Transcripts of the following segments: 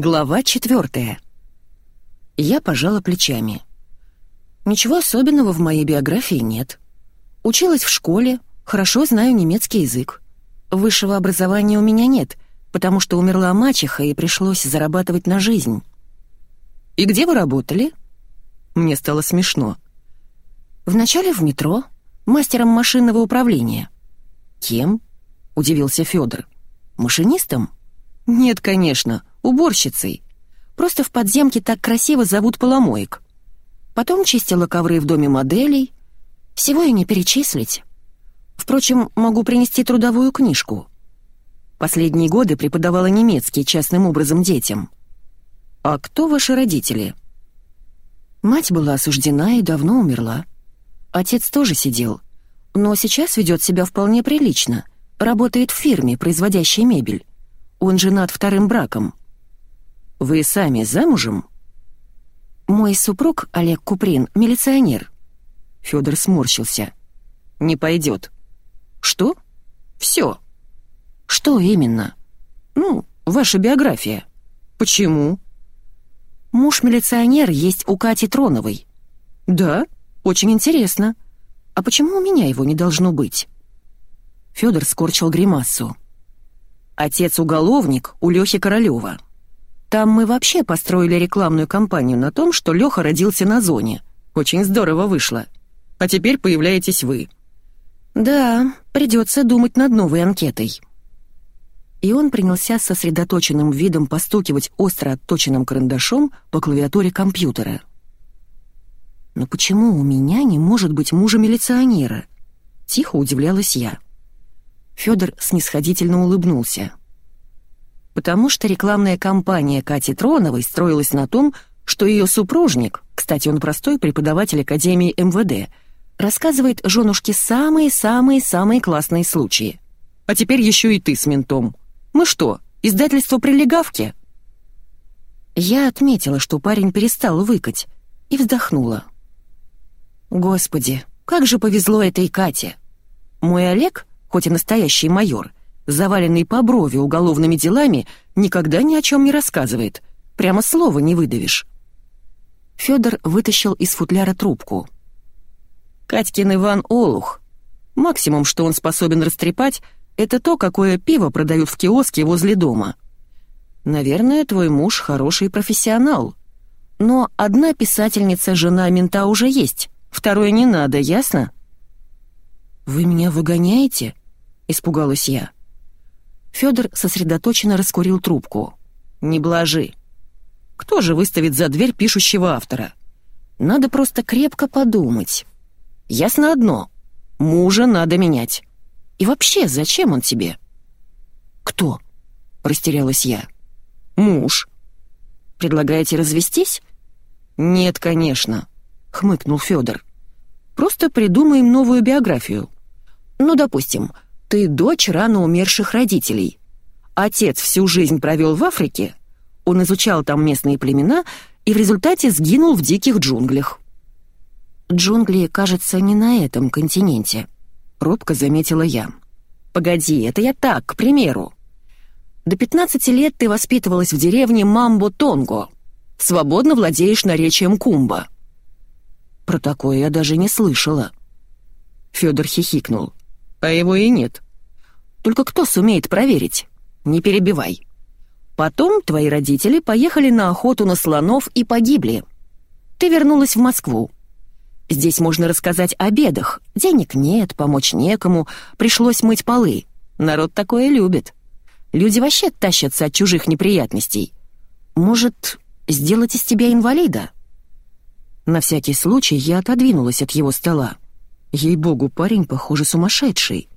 Глава четвертая. Я пожала плечами. Ничего особенного в моей биографии нет. Училась в школе, хорошо знаю немецкий язык. Высшего образования у меня нет, потому что умерла мачеха и пришлось зарабатывать на жизнь. «И где вы работали?» Мне стало смешно. «Вначале в метро, мастером машинного управления». «Кем?» — удивился Федор. «Машинистом?» «Нет, конечно, уборщицей. Просто в подземке так красиво зовут поломоек. Потом чистила ковры в доме моделей. Всего и не перечислить. Впрочем, могу принести трудовую книжку. Последние годы преподавала немецкий частным образом детям. А кто ваши родители? Мать была осуждена и давно умерла. Отец тоже сидел, но сейчас ведет себя вполне прилично. Работает в фирме, производящей мебель. Он женат вторым браком. Вы сами замужем? Мой супруг, Олег Куприн, милиционер. Федор сморщился. Не пойдет. Что? Все. Что именно? Ну, ваша биография. Почему? Муж милиционер есть у Кати Троновой. Да, очень интересно. А почему у меня его не должно быть? Федор скорчил гримасу. Отец уголовник у Лёхи Королёва. Там мы вообще построили рекламную кампанию на том, что Лёха родился на зоне. Очень здорово вышло. А теперь появляетесь вы. Да, придется думать над новой анкетой. И он принялся с сосредоточенным видом постукивать остро отточенным карандашом по клавиатуре компьютера. «Но почему у меня не может быть мужа милиционера?» Тихо удивлялась я. Федор снисходительно улыбнулся. Потому что рекламная кампания Кати Троновой строилась на том, что ее супружник, кстати, он простой преподаватель Академии МВД, рассказывает женушке самые-самые-самые классные случаи. А теперь еще и ты с ментом. Мы что, издательство прилегавки? Я отметила, что парень перестал выкать, и вздохнула. Господи, как же повезло этой Кате. Мой Олег хоть и настоящий майор, заваленный по брови уголовными делами, никогда ни о чем не рассказывает. Прямо слова не выдавишь. Федор вытащил из футляра трубку. Катькин Иван Олух. Максимум, что он способен растрепать, это то, какое пиво продают в киоске возле дома. Наверное, твой муж хороший профессионал. Но одна писательница, жена мента уже есть, второй не надо, ясно? «Вы меня выгоняете?» — испугалась я. Федор сосредоточенно раскурил трубку. «Не блажи. Кто же выставит за дверь пишущего автора? Надо просто крепко подумать. Ясно одно. Мужа надо менять. И вообще, зачем он тебе?» «Кто?» — растерялась я. «Муж. Предлагаете развестись?» «Нет, конечно», — хмыкнул Федор. «Просто придумаем новую биографию. Ну, допустим, ты дочь рано умерших родителей. Отец всю жизнь провел в Африке, он изучал там местные племена и в результате сгинул в диких джунглях. «Джунгли, кажется, не на этом континенте», — робко заметила я. «Погоди, это я так, к примеру. До 15 лет ты воспитывалась в деревне Мамбо-Тонго. Свободно владеешь наречием кумба». Про такое я даже не слышала. Федор хихикнул а его и нет. Только кто сумеет проверить? Не перебивай. Потом твои родители поехали на охоту на слонов и погибли. Ты вернулась в Москву. Здесь можно рассказать о бедах. Денег нет, помочь некому, пришлось мыть полы. Народ такое любит. Люди вообще тащатся от чужих неприятностей. Может, сделать из тебя инвалида?» На всякий случай я отодвинулась от его стола. Ей-богу, парень, похоже, сумасшедший.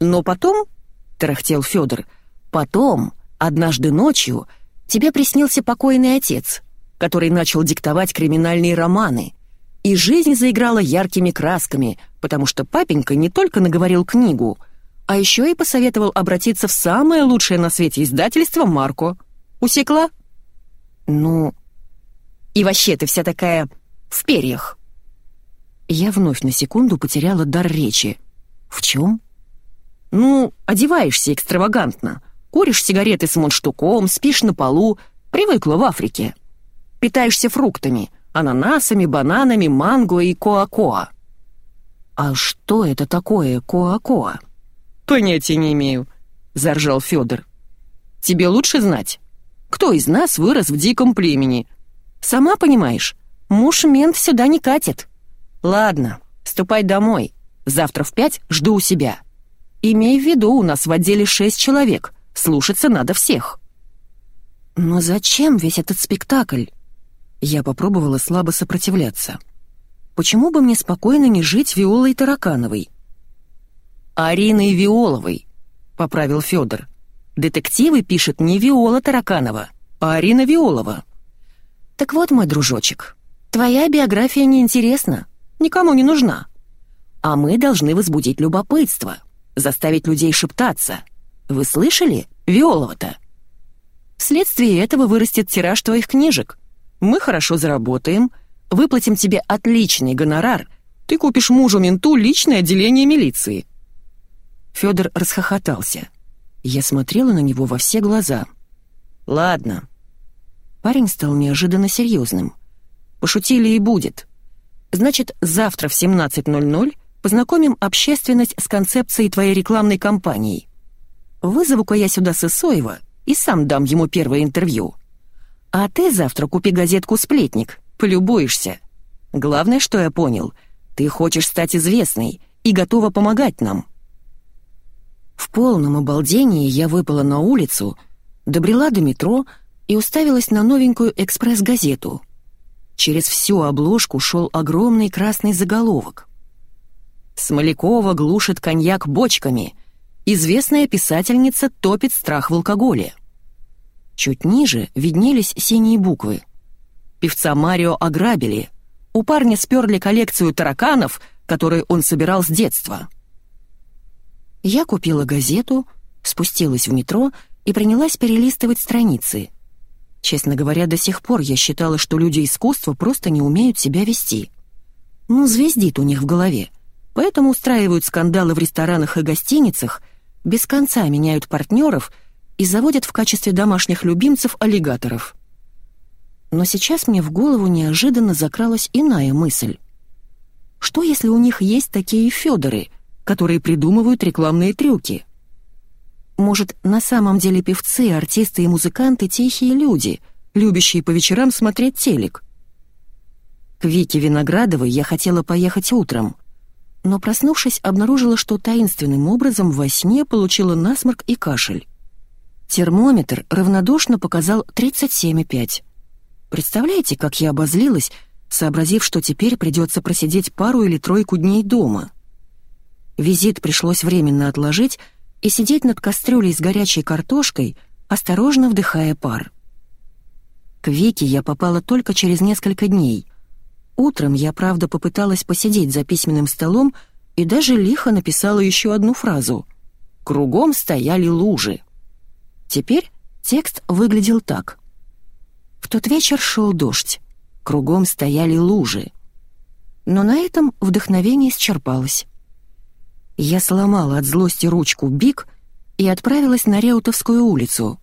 Но потом, — тарахтел Федор, — потом, однажды ночью, тебе приснился покойный отец, который начал диктовать криминальные романы, и жизнь заиграла яркими красками, потому что папенька не только наговорил книгу, а еще и посоветовал обратиться в самое лучшее на свете издательство Марко. Усекла? Ну... И вообще ты вся такая в перьях. Я вновь на секунду потеряла дар речи. «В чем?» «Ну, одеваешься экстравагантно. Куришь сигареты с мундштуком, спишь на полу, привыкла в Африке. Питаешься фруктами, ананасами, бананами, манго и коа-коа. «А что это такое коа-коа?» «Понятия не имею», — заржал Федор. «Тебе лучше знать. Кто из нас вырос в диком племени? Сама понимаешь, муж-мент сюда не катит. Ладно, ступай домой. Завтра в пять жду у себя. Имей в виду, у нас в отделе шесть человек. Слушаться надо всех». «Но зачем весь этот спектакль?» Я попробовала слабо сопротивляться. «Почему бы мне спокойно не жить Виолой Таракановой?» «Ариной Виоловой», — поправил Федор. «Детективы пишет не Виола Тараканова, а Арина Виолова». «Так вот, мой дружочек, твоя биография неинтересна, никому не нужна. А мы должны возбудить любопытство, заставить людей шептаться. Вы слышали? Виолова-то?» Вследствие этого вырастет тираж твоих книжек. Мы хорошо заработаем, выплатим тебе отличный гонорар, ты купишь мужу-менту личное отделение милиции». Федор расхохотался. Я смотрела на него во все глаза. «Ладно». Парень стал неожиданно серьезным. «Пошутили и будет. Значит, завтра в 17.00 познакомим общественность с концепцией твоей рекламной кампании. Вызову-ка я сюда Сысоева и сам дам ему первое интервью. А ты завтра купи газетку «Сплетник», полюбуешься. Главное, что я понял, ты хочешь стать известной и готова помогать нам». В полном обалдении я выпала на улицу, добрела до метро и уставилась на новенькую экспресс-газету. Через всю обложку шел огромный красный заголовок. «Смолякова глушит коньяк бочками», Известная писательница топит страх в алкоголе. Чуть ниже виднелись синие буквы. Певца Марио ограбили. У парня сперли коллекцию тараканов, которые он собирал с детства. Я купила газету, спустилась в метро и принялась перелистывать страницы. Честно говоря, до сих пор я считала, что люди искусства просто не умеют себя вести. Ну, звездит у них в голове. Поэтому устраивают скандалы в ресторанах и гостиницах — без конца меняют партнеров и заводят в качестве домашних любимцев аллигаторов. Но сейчас мне в голову неожиданно закралась иная мысль. Что если у них есть такие Федоры, которые придумывают рекламные трюки? Может, на самом деле певцы, артисты и музыканты — тихие люди, любящие по вечерам смотреть телек? К Вике Виноградовой я хотела поехать утром, но, проснувшись, обнаружила, что таинственным образом во сне получила насморк и кашель. Термометр равнодушно показал 37,5. Представляете, как я обозлилась, сообразив, что теперь придется просидеть пару или тройку дней дома. Визит пришлось временно отложить и сидеть над кастрюлей с горячей картошкой, осторожно вдыхая пар. К Вике я попала только через несколько дней — Утром я, правда, попыталась посидеть за письменным столом и даже лихо написала еще одну фразу. «Кругом стояли лужи». Теперь текст выглядел так. В тот вечер шел дождь, кругом стояли лужи. Но на этом вдохновение исчерпалось. Я сломала от злости ручку Биг и отправилась на Реутовскую улицу.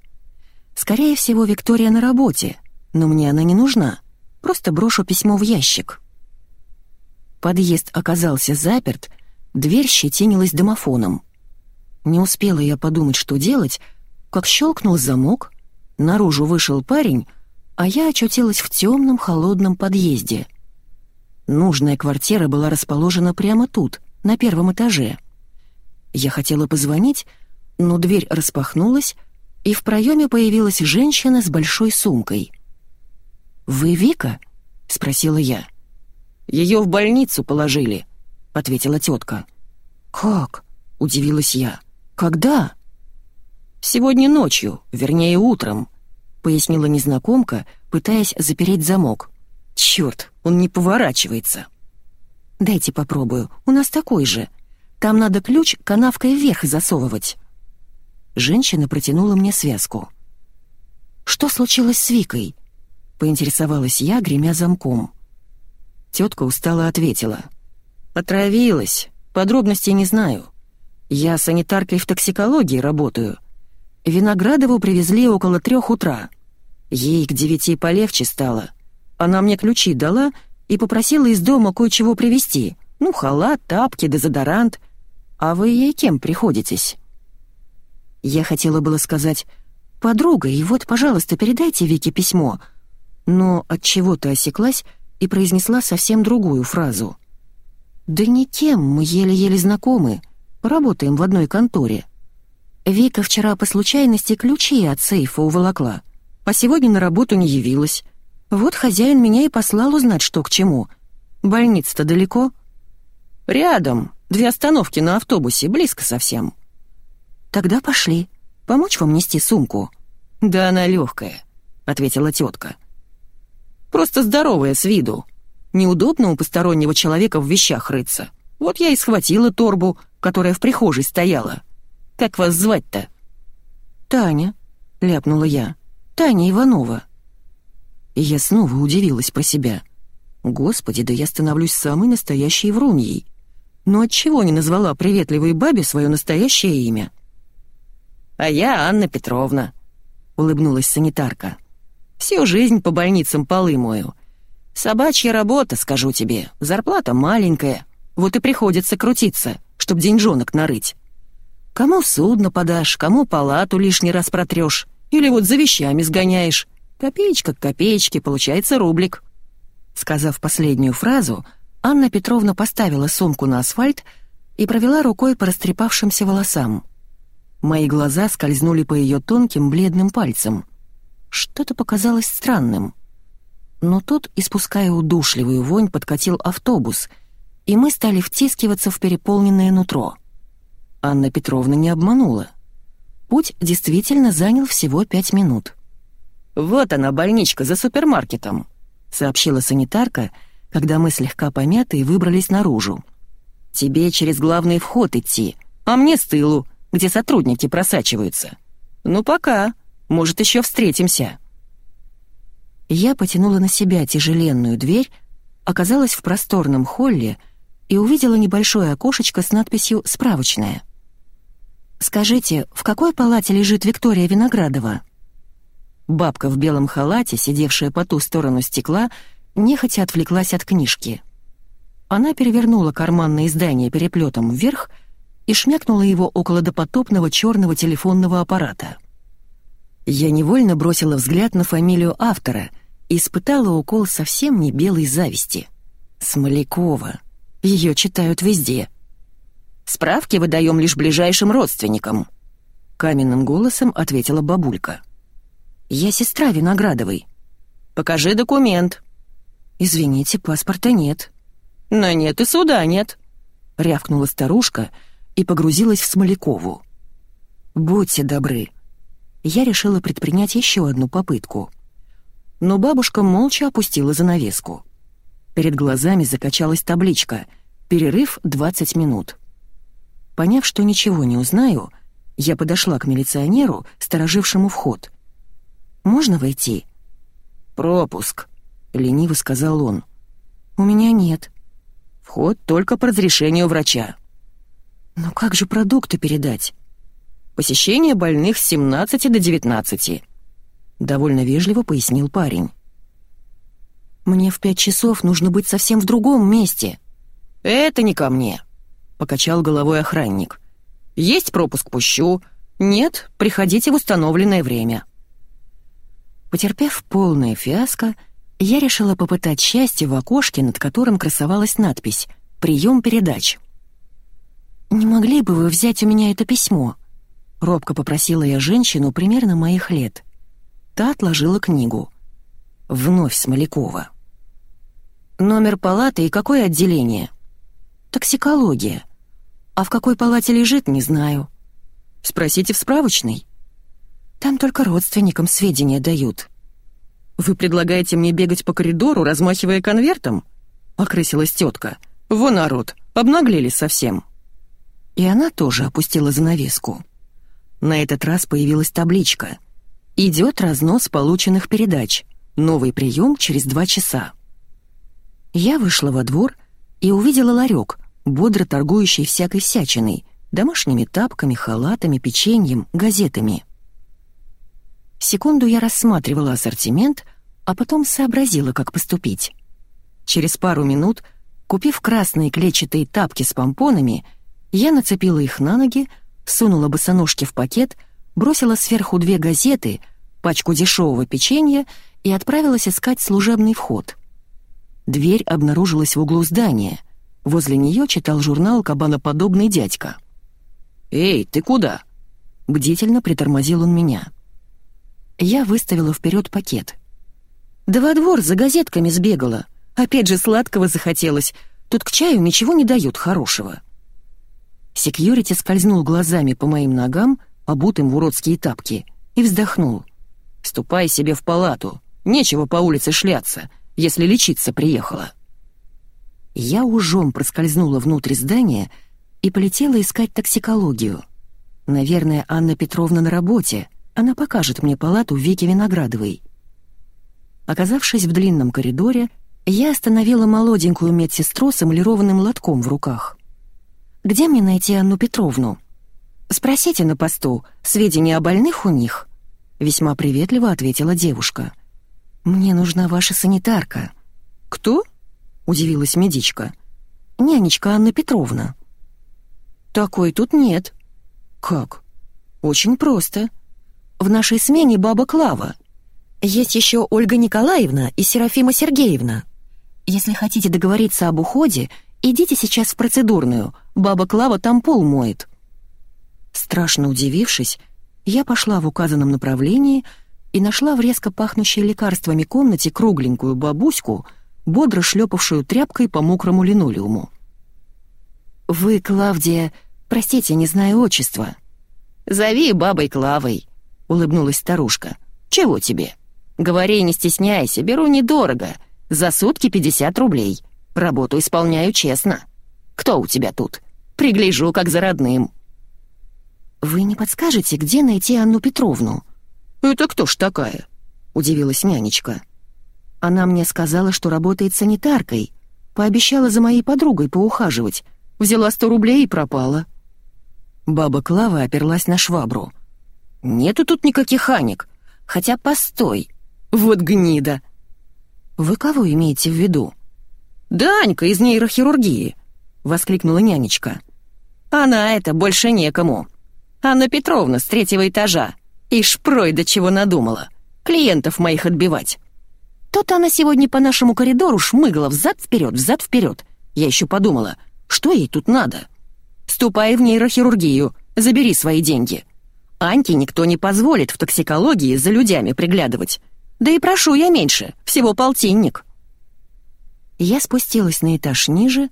Скорее всего, Виктория на работе, но мне она не нужна. Просто брошу письмо в ящик. Подъезд оказался заперт, дверь щетинилась домофоном. Не успела я подумать, что делать, как щелкнул замок, наружу вышел парень, а я очутилась в темном холодном подъезде. Нужная квартира была расположена прямо тут, на первом этаже. Я хотела позвонить, но дверь распахнулась, и в проеме появилась женщина с большой сумкой — «Вы Вика?» — спросила я. «Ее в больницу положили», — ответила тетка. «Как?» — удивилась я. «Когда?» «Сегодня ночью, вернее, утром», — пояснила незнакомка, пытаясь запереть замок. «Черт, он не поворачивается». «Дайте попробую, у нас такой же. Там надо ключ канавкой вверх засовывать». Женщина протянула мне связку. «Что случилось с Викой?» поинтересовалась я, гремя замком. Тетка устало ответила. «Отравилась. Подробностей не знаю. Я санитаркой в токсикологии работаю. Виноградову привезли около трех утра. Ей к девяти полегче стало. Она мне ключи дала и попросила из дома кое-чего привезти. Ну, халат, тапки, дезодорант. А вы ей кем приходитесь?» Я хотела было сказать «подруга, и вот, пожалуйста, передайте Вике письмо», но от чего то осеклась и произнесла совсем другую фразу. «Да никем, мы еле-еле знакомы, работаем в одной конторе». Вика вчера по случайности ключи от сейфа уволокла, а сегодня на работу не явилась. Вот хозяин меня и послал узнать, что к чему. Больница-то далеко?» «Рядом, две остановки на автобусе, близко совсем». «Тогда пошли. Помочь вам нести сумку?» «Да она легкая», — ответила тетка. «Просто здоровая с виду. Неудобно у постороннего человека в вещах рыться. Вот я и схватила торбу, которая в прихожей стояла. Как вас звать-то?» «Таня», — ляпнула я. «Таня Иванова». И я снова удивилась про себя. «Господи, да я становлюсь самой настоящей вруньей. Но отчего не назвала приветливой бабе свое настоящее имя?» «А я Анна Петровна», — улыбнулась санитарка. «Всю жизнь по больницам полы мою. Собачья работа, скажу тебе, зарплата маленькая, вот и приходится крутиться, чтоб деньжонок нарыть. Кому судно подашь, кому палату лишний раз протрешь, или вот за вещами сгоняешь. Копеечка к копеечке, получается рублик». Сказав последнюю фразу, Анна Петровна поставила сумку на асфальт и провела рукой по растрепавшимся волосам. Мои глаза скользнули по ее тонким бледным пальцам. Что-то показалось странным. Но тут, испуская удушливую вонь, подкатил автобус, и мы стали втискиваться в переполненное нутро. Анна Петровна не обманула. Путь действительно занял всего пять минут. «Вот она, больничка за супермаркетом», — сообщила санитарка, когда мы слегка помятые выбрались наружу. «Тебе через главный вход идти, а мне с тылу, где сотрудники просачиваются. Ну пока, может, еще встретимся». Я потянула на себя тяжеленную дверь, оказалась в просторном холле и увидела небольшое окошечко с надписью «Справочная». «Скажите, в какой палате лежит Виктория Виноградова?» Бабка в белом халате, сидевшая по ту сторону стекла, нехотя отвлеклась от книжки. Она перевернула карманное издание переплетом вверх — и шмякнула его около допотопного черного телефонного аппарата. Я невольно бросила взгляд на фамилию автора и испытала укол совсем не белой зависти. Смолякова. Ее читают везде. «Справки выдаем лишь ближайшим родственникам», — каменным голосом ответила бабулька. «Я сестра Виноградовой». «Покажи документ». «Извините, паспорта нет». «На нет и суда нет», — рявкнула старушка, — и погрузилась в Смолякову. «Будьте добры». Я решила предпринять еще одну попытку. Но бабушка молча опустила занавеску. Перед глазами закачалась табличка «Перерыв 20 минут». Поняв, что ничего не узнаю, я подошла к милиционеру, сторожившему вход. «Можно войти?» «Пропуск», — лениво сказал он. «У меня нет». «Вход только по разрешению врача». Но как же продукты передать? Посещение больных с 17 до 19. Довольно вежливо пояснил парень. Мне в пять часов нужно быть совсем в другом месте. Это не ко мне, покачал головой охранник. Есть пропуск пущу. Нет, приходите в установленное время. Потерпев полное фиаско, я решила попытать счастье в окошке, над которым красовалась надпись «Прием передач». «Не могли бы вы взять у меня это письмо?» Робко попросила я женщину примерно моих лет. Та отложила книгу. Вновь Смолякова. «Номер палаты и какое отделение?» «Токсикология. А в какой палате лежит, не знаю». «Спросите в справочной». «Там только родственникам сведения дают». «Вы предлагаете мне бегать по коридору, размахивая конвертом?» — окрысилась тетка. «Во народ, обнаглели совсем». И она тоже опустила занавеску. На этот раз появилась табличка. «Идет разнос полученных передач. Новый прием через два часа». Я вышла во двор и увидела ларек, бодро торгующий всякой всячиной, домашними тапками, халатами, печеньем, газетами. Секунду я рассматривала ассортимент, а потом сообразила, как поступить. Через пару минут, купив красные клетчатые тапки с помпонами, я нацепила их на ноги, сунула босоножки в пакет, бросила сверху две газеты, пачку дешевого печенья и отправилась искать служебный вход. Дверь обнаружилась в углу здания. Возле нее читал журнал «Кабаноподобный дядька». «Эй, ты куда?» Бдительно притормозил он меня. Я выставила вперед пакет. «Да во двор за газетками сбегала. Опять же сладкого захотелось. Тут к чаю ничего не дают хорошего». Секьюрити скользнул глазами по моим ногам, обутым в уродские тапки, и вздохнул. «Ступай себе в палату. Нечего по улице шляться, если лечиться приехала». Я ужом проскользнула внутрь здания и полетела искать токсикологию. Наверное, Анна Петровна на работе. Она покажет мне палату Вики Виноградовой. Оказавшись в длинном коридоре, я остановила молоденькую медсестру с эмалированным лотком в руках. «Где мне найти Анну Петровну?» «Спросите на посту, сведения о больных у них?» Весьма приветливо ответила девушка. «Мне нужна ваша санитарка». «Кто?» — удивилась медичка. «Нянечка Анна Петровна». «Такой тут нет». «Как?» «Очень просто. В нашей смене баба Клава. Есть еще Ольга Николаевна и Серафима Сергеевна. Если хотите договориться об уходе, идите сейчас в процедурную, баба Клава там пол моет». Страшно удивившись, я пошла в указанном направлении и нашла в резко пахнущей лекарствами комнате кругленькую бабуську, бодро шлепавшую тряпкой по мокрому линолеуму. «Вы, Клавдия, простите, не знаю отчества». «Зови бабой Клавой», — улыбнулась старушка. «Чего тебе? Говори, не стесняйся, беру недорого. За сутки 50 рублей. Работу исполняю честно. Кто у тебя тут? Пригляжу, как за родным». «Вы не подскажете, где найти Анну Петровну?» «Это кто ж такая?» — удивилась нянечка. «Она мне сказала, что работает санитаркой. Пообещала за моей подругой поухаживать. Взяла сто рублей и пропала». Баба Клава оперлась на швабру. «Нету тут никаких Аник. Хотя постой. Вот гнида!» «Вы кого имеете в виду?» «Да Анька из нейрохирургии!» — воскликнула нянечка. «Она это больше некому. Анна Петровна с третьего этажа. И шпрой до чего надумала. Клиентов моих отбивать. Тут она сегодня по нашему коридору шмыгала взад-вперед, взад-вперед. Я еще подумала, что ей тут надо? Ступай в нейрохирургию, забери свои деньги. Аньке никто не позволит в токсикологии за людьми приглядывать. Да и прошу я меньше, всего полтинник. Я спустилась на этаж ниже,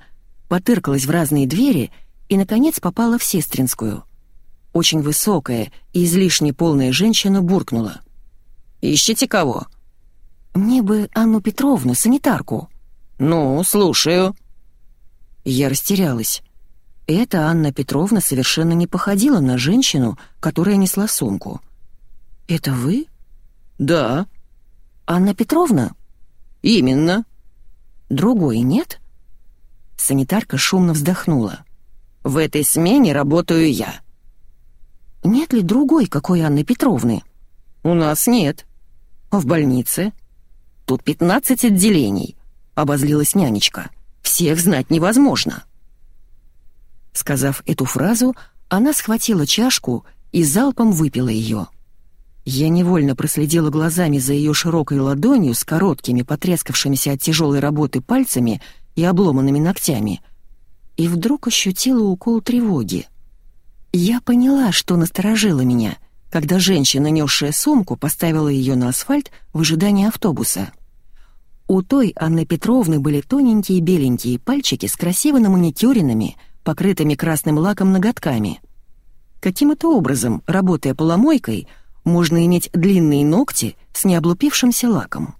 потыркалась в разные двери и, наконец, попала в сестринскую. Очень высокая и излишне полная женщина буркнула. «Ищите кого?» «Мне бы Анну Петровну, санитарку». «Ну, слушаю». Я растерялась. Эта Анна Петровна совершенно не походила на женщину, которая несла сумку. «Это вы?» «Да». «Анна Петровна?» «Именно». «Другой нет?» Санитарка шумно вздохнула. «В этой смене работаю я». «Нет ли другой какой Анны Петровны?» «У нас нет». «А в больнице?» «Тут пятнадцать отделений», — обозлилась нянечка. «Всех знать невозможно». Сказав эту фразу, она схватила чашку и залпом выпила ее. Я невольно проследила глазами за ее широкой ладонью с короткими, потрескавшимися от тяжелой работы пальцами и обломанными ногтями, и вдруг ощутила укол тревоги. Я поняла, что насторожило меня, когда женщина, несшая сумку, поставила ее на асфальт в ожидании автобуса. У той Анны Петровны были тоненькие беленькие пальчики с красиво наманикюренными, покрытыми красным лаком ноготками. Каким это образом, работая поломойкой, можно иметь длинные ногти с необлупившимся лаком?